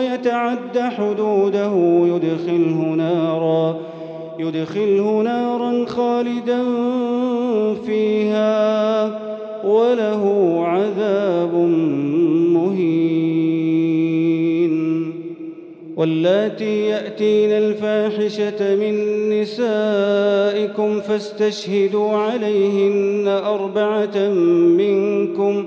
ويتعد حدوده يدخله نارا يدخله نارا خالدا فيها وله عذاب مهين. واللاتي ياتين الفاحشه من نسائكم فاستشهدوا عليهن اربعه منكم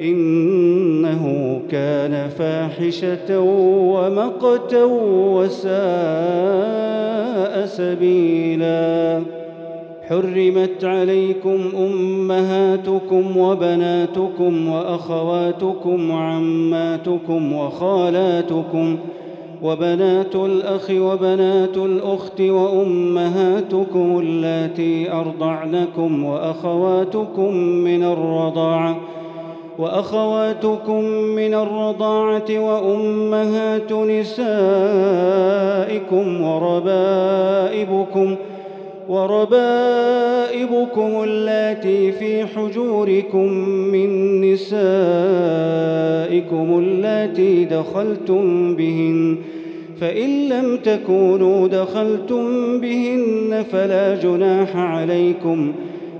إنه كان فاحشة ومقتا وساء سبيلا. حرمت عليكم أمهاتكم وبناتكم وأخواتكم وعماتكم وخالاتكم ۖ وبنات الأخ وبنات الأخت وأمهاتكم اللاتي أرضعنكم وأخواتكم من الرضاعة وأخواتكم من الرضاعة وأمهات نسائكم وربائبكم وربائبكم اللاتي في حجوركم من نسائكم اللاتي دخلتم بهن فإن لم تكونوا دخلتم بهن فلا جناح عليكم ۖ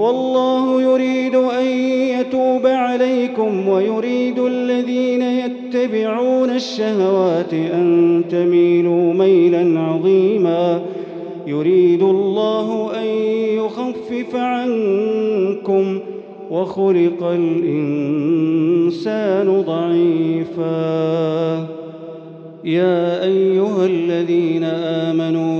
والله يريد أن يتوب عليكم ويريد الذين يتبعون الشهوات أن تميلوا ميلا عظيما. يريد الله أن يخفف عنكم وخلق الإنسان ضعيفا. يا أيها الذين آمنوا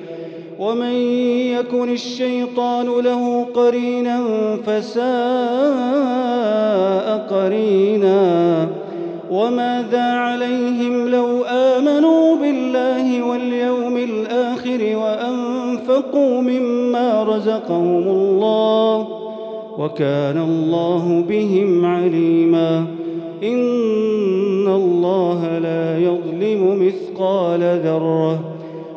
ومن يكن الشيطان له قرينا فساء قرينا وماذا عليهم لو آمنوا بالله واليوم الآخر وأنفقوا مما رزقهم الله وكان الله بهم عليما إن الله لا يظلم مثقال ذرة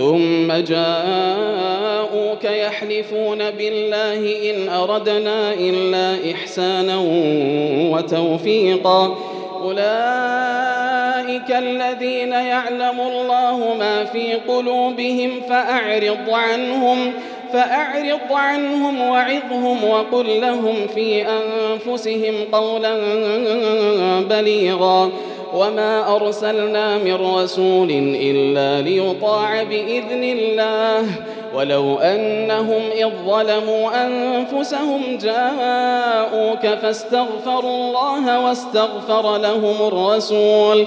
ثم جاءوك يحلفون بالله إن أردنا إلا إحسانا وتوفيقا. أولئك الذين يعلم الله ما في قلوبهم فأعرض عنهم فأعرض عنهم وعظهم وقل لهم في أنفسهم قولا بليغا. وما أرسلنا من رسول إلا ليطاع بإذن الله ولو أنهم إذ ظلموا أنفسهم جاءوك فاستغفروا الله واستغفر لهم الرسول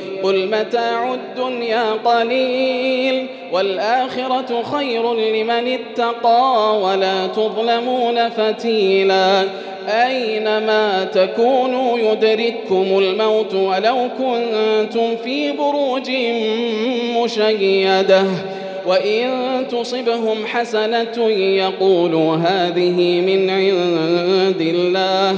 قل متاع الدنيا قليل والآخرة خير لمن اتقى ولا تظلمون فتيلاً أينما تكونوا يدرككم الموت ولو كنتم في بروج مشيدة وإن تصبهم حسنة يقولوا هذه من عند الله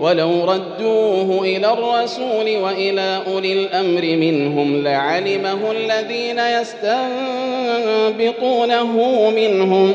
ولو ردوه إلى الرسول وإلى أولي الأمر منهم لعلمه الذين يستنبطونه منهم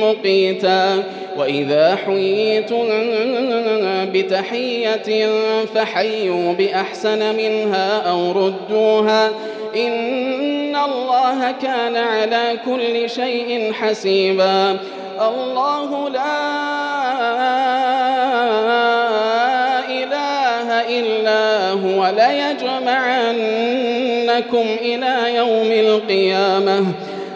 مقيتا. وإذا حييتم بتحية فحيوا بأحسن منها أو ردوها. إن الله كان على كل شيء حسيبا. الله لا إله إلا هو. ليجمعنكم إلى يوم القيامة.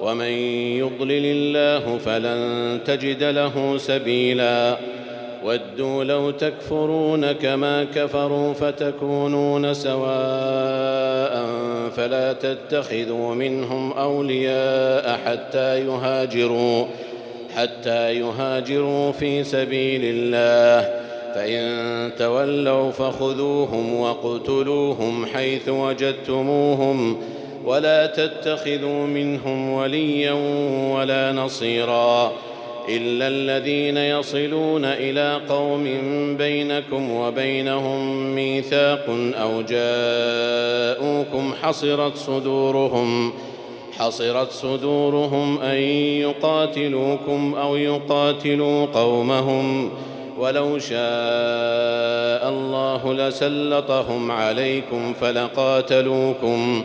ومن يضلل الله فلن تجد له سبيلاً. ودوا لو تكفرون كما كفروا فتكونون سواء فلا تتخذوا منهم أولياء حتى يهاجروا حتى يهاجروا في سبيل الله. فإن تولوا فخذوهم واقتلوهم حيث وجدتموهم. ولا تتخذوا منهم وليا ولا نصيرا إلا الذين يصلون إلى قوم بينكم وبينهم ميثاق أو جاءوكم حصرت صدورهم حصرت صدورهم أن يقاتلوكم أو يقاتلوا قومهم. ولو شاء الله لسلطهم عليكم فلقاتلوكم.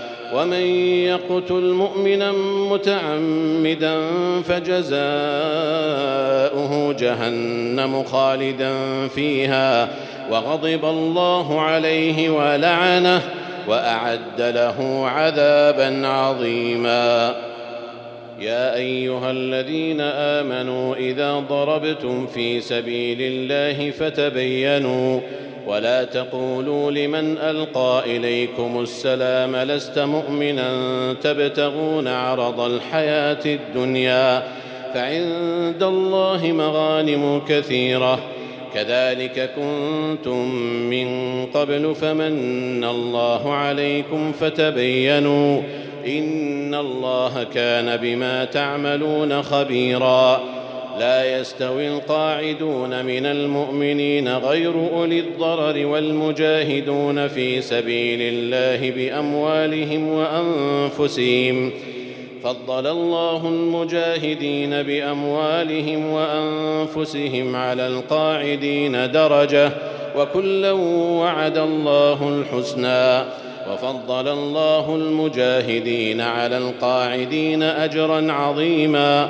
ومن يقتل مؤمنا متعمدا فجزاؤه جهنم خالدا فيها وغضب الله عليه ولعنه وأعد له عذابا عظيما. يا أيها الذين آمنوا إذا ضربتم في سبيل الله فتبينوا ولا تقولوا لمن ألقى إليكم السلام لست مؤمنا تبتغون عرض الحياة الدنيا فعند الله مغانم كثيرة كذلك كنتم من قبل فمن الله عليكم فتبينوا إن الله كان بما تعملون خبيرا لا يستوي القاعدون من المؤمنين غير أولي الضرر والمجاهدون في سبيل الله بأموالهم وأنفسهم. فضل الله المجاهدين بأموالهم وأنفسهم على القاعدين درجة وكلا وعد الله الحسنى. وفضل الله المجاهدين على القاعدين أجرا عظيما.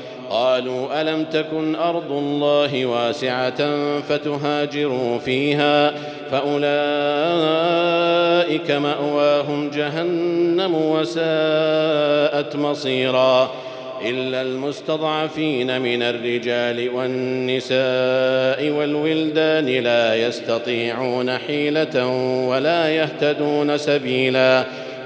قالوا ألم تكن أرض الله واسعة فتهاجروا فيها فأولئك مأواهم جهنم وساءت مصيرا إلا المستضعفين من الرجال والنساء والولدان لا يستطيعون حيلة ولا يهتدون سبيلا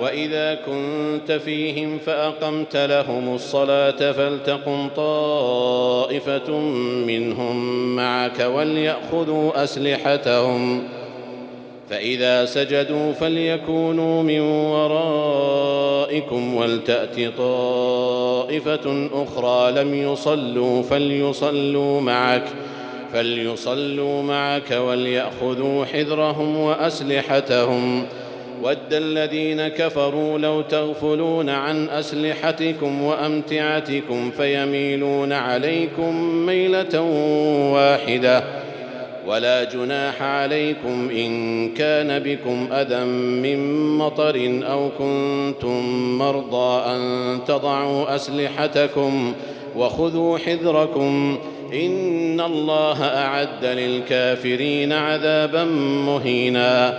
وإذا كنت فيهم فأقمت لهم الصلاة فلتقم طائفة منهم معك وليأخذوا أسلحتهم. فإذا سجدوا فليكونوا من ورائكم ولتأت طائفة أخرى لم يصلوا فليصلوا معك فليصلوا معك وليأخذوا حذرهم وأسلحتهم. ود الذين كفروا لو تغفلون عن اسلحتكم وامتعتكم فيميلون عليكم ميله واحدة ولا جناح عليكم ان كان بكم اذى من مطر أو كنتم مرضى ان تضعوا اسلحتكم وخذوا حذركم ان الله اعد للكافرين عذابا مهينا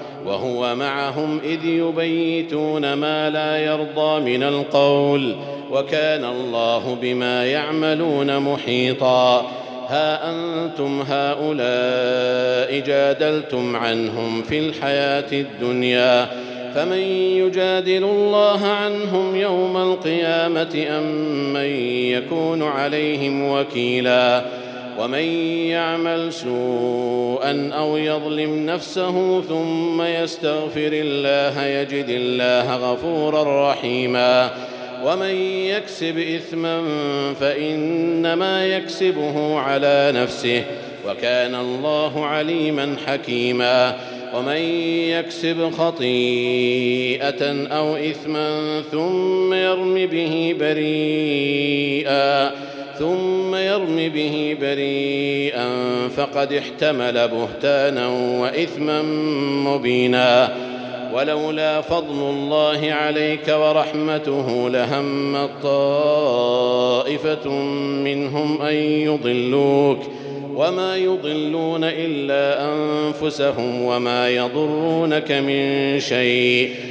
وهو معهم إذ يبيتون ما لا يرضى من القول وكان الله بما يعملون محيطا. ها أنتم هؤلاء جادلتم عنهم في الحياة الدنيا فمن يجادل الله عنهم يوم القيامة أم من يكون عليهم وكيلا؟ ومن يعمل سوءا أو يظلم نفسه ثم يستغفر الله يجد الله غفورا رحيما. ومن يكسب إثما فإنما يكسبه على نفسه وكان الله عليما حكيما. ومن يكسب خطيئة أو إثما ثم يرم به بريئا ثم يرم به بريئا فقد احتمل بهتانا وإثما مبينا. ولولا فضل الله عليك ورحمته لهم طائفة منهم أن يضلوك. وما يضلون إلا أنفسهم وما يضرونك من شيء.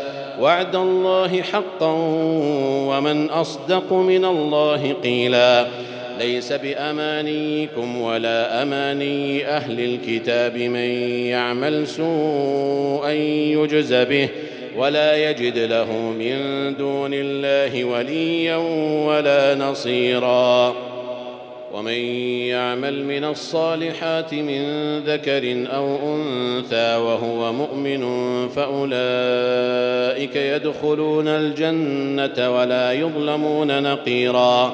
وعد الله حقا ومن أصدق من الله قيلا. ليس بأمانيكم ولا أماني أهل الكتاب من يعمل سوءا يجز به ولا يجد له من دون الله وليا ولا نصيرا. ومن يعمل من الصالحات من ذكر أو أنثى وهو مؤمن فأولئك يدخلون الجنة ولا يظلمون نقيرا.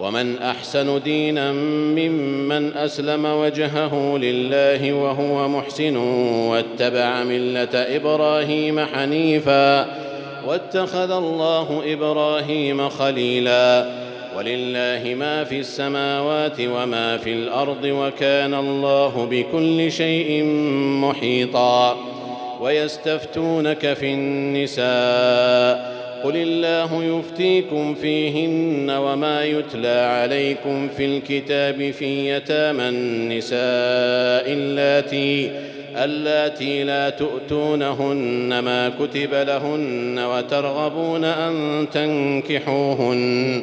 ومن أحسن دينا ممن أسلم وجهه لله وهو محسن واتبع ملة إبراهيم حنيفا. واتخذ الله إبراهيم خليلا. ولله ما في السماوات وما في الأرض وكان الله بكل شيء محيطا ويستفتونك في النساء قل الله يفتيكم فيهن وما يتلى عليكم في الكتاب في يتامى النساء اللاتي اللاتي لا تؤتونهن ما كتب لهن وترغبون أن تنكحوهن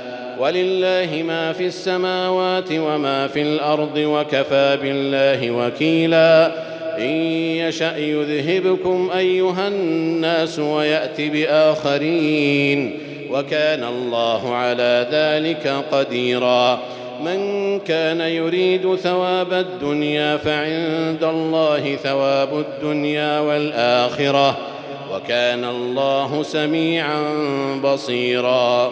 ولله ما في السماوات وما في الأرض وكفى بالله وكيلا. إن يشأ يذهبكم أيها الناس ويأت بآخرين. وكان الله على ذلك قديرا. من كان يريد ثواب الدنيا فعند الله ثواب الدنيا والآخرة. وكان الله سميعا بصيرا.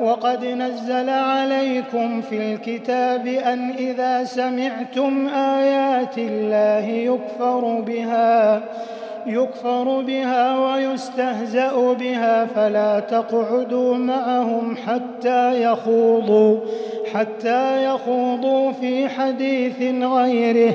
وقد نزل عليكم في الكتاب أن إذا سمعتم آيات الله يكفر بها يكفر بها ويستهزأ بها فلا تقعدوا معهم حتى يخوضوا حتى يخوضوا في حديث غيره.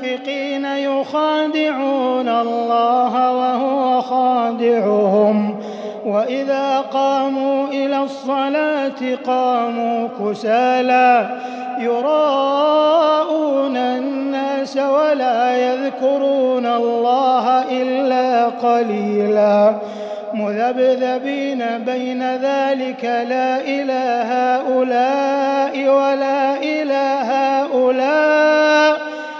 المنافقين يخادعون الله وهو خادعهم. وإذا قاموا إلى الصلاة قاموا كسالى. يراءون الناس ولا يذكرون الله إلا قليلا. مذبذبين بين ذلك لا إلى هؤلاء ولا إلى هؤلاء.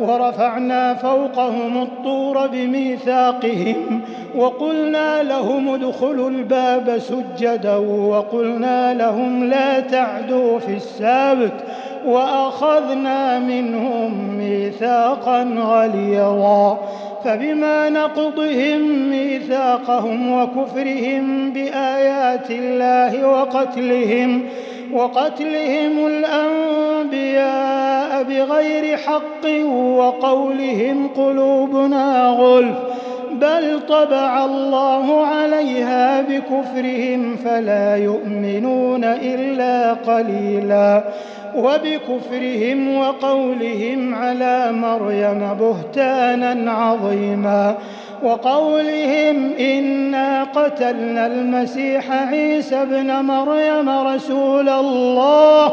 ورفعنا فوقهم الطور بميثاقهم وقلنا لهم ادخلوا الباب سجدا وقلنا لهم لا تعدوا في السبت وأخذنا منهم ميثاقا غليظا فبما نقضهم ميثاقهم وكفرهم بآيات الله وقتلهم وقتلهم الأنبياء بغير حق وقولهم قلوبنا غلف بل طبع الله عليها بكفرهم فلا يؤمنون إلا قليلا وبكفرهم وقولهم على مريم بهتانا عظيما وقولهم إنا قتلنا المسيح عيسى ابن مريم رسول الله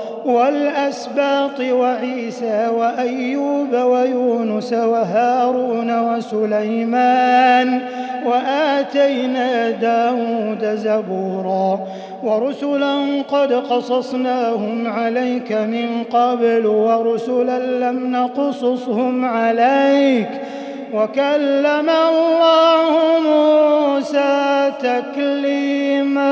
والأسباط وعيسى وأيوب ويونس وهارون وسليمان وآتينا داود زبورا ورسلا قد قصصناهم عليك من قبل ورسلا لم نقصصهم عليك وكلم الله موسى تكليما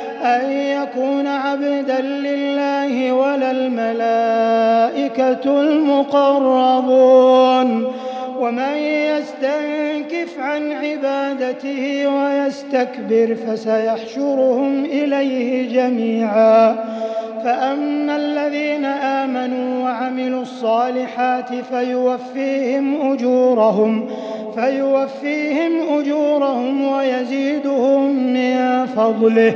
أن يكون عبدا لله ولا الملائكة المقربون. ومن يستنكف عن عبادته ويستكبر فسيحشرهم إليه جميعا. فأما الذين آمنوا وعملوا الصالحات فيوفيهم أجورهم فيوفيهم أجورهم ويزيدهم من فضله.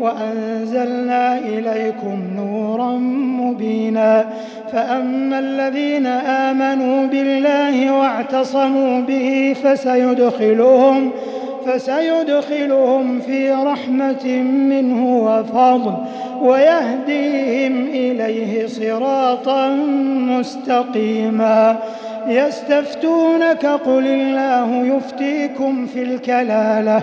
وأنزلنا إليكم نورا مبينا. فأما الذين آمنوا بالله واعتصموا به فسيدخلهم فسيدخلهم في رحمة منه وفضل ويهديهم إليه صراطا مستقيما. يستفتونك قل الله يفتيكم في الكلالة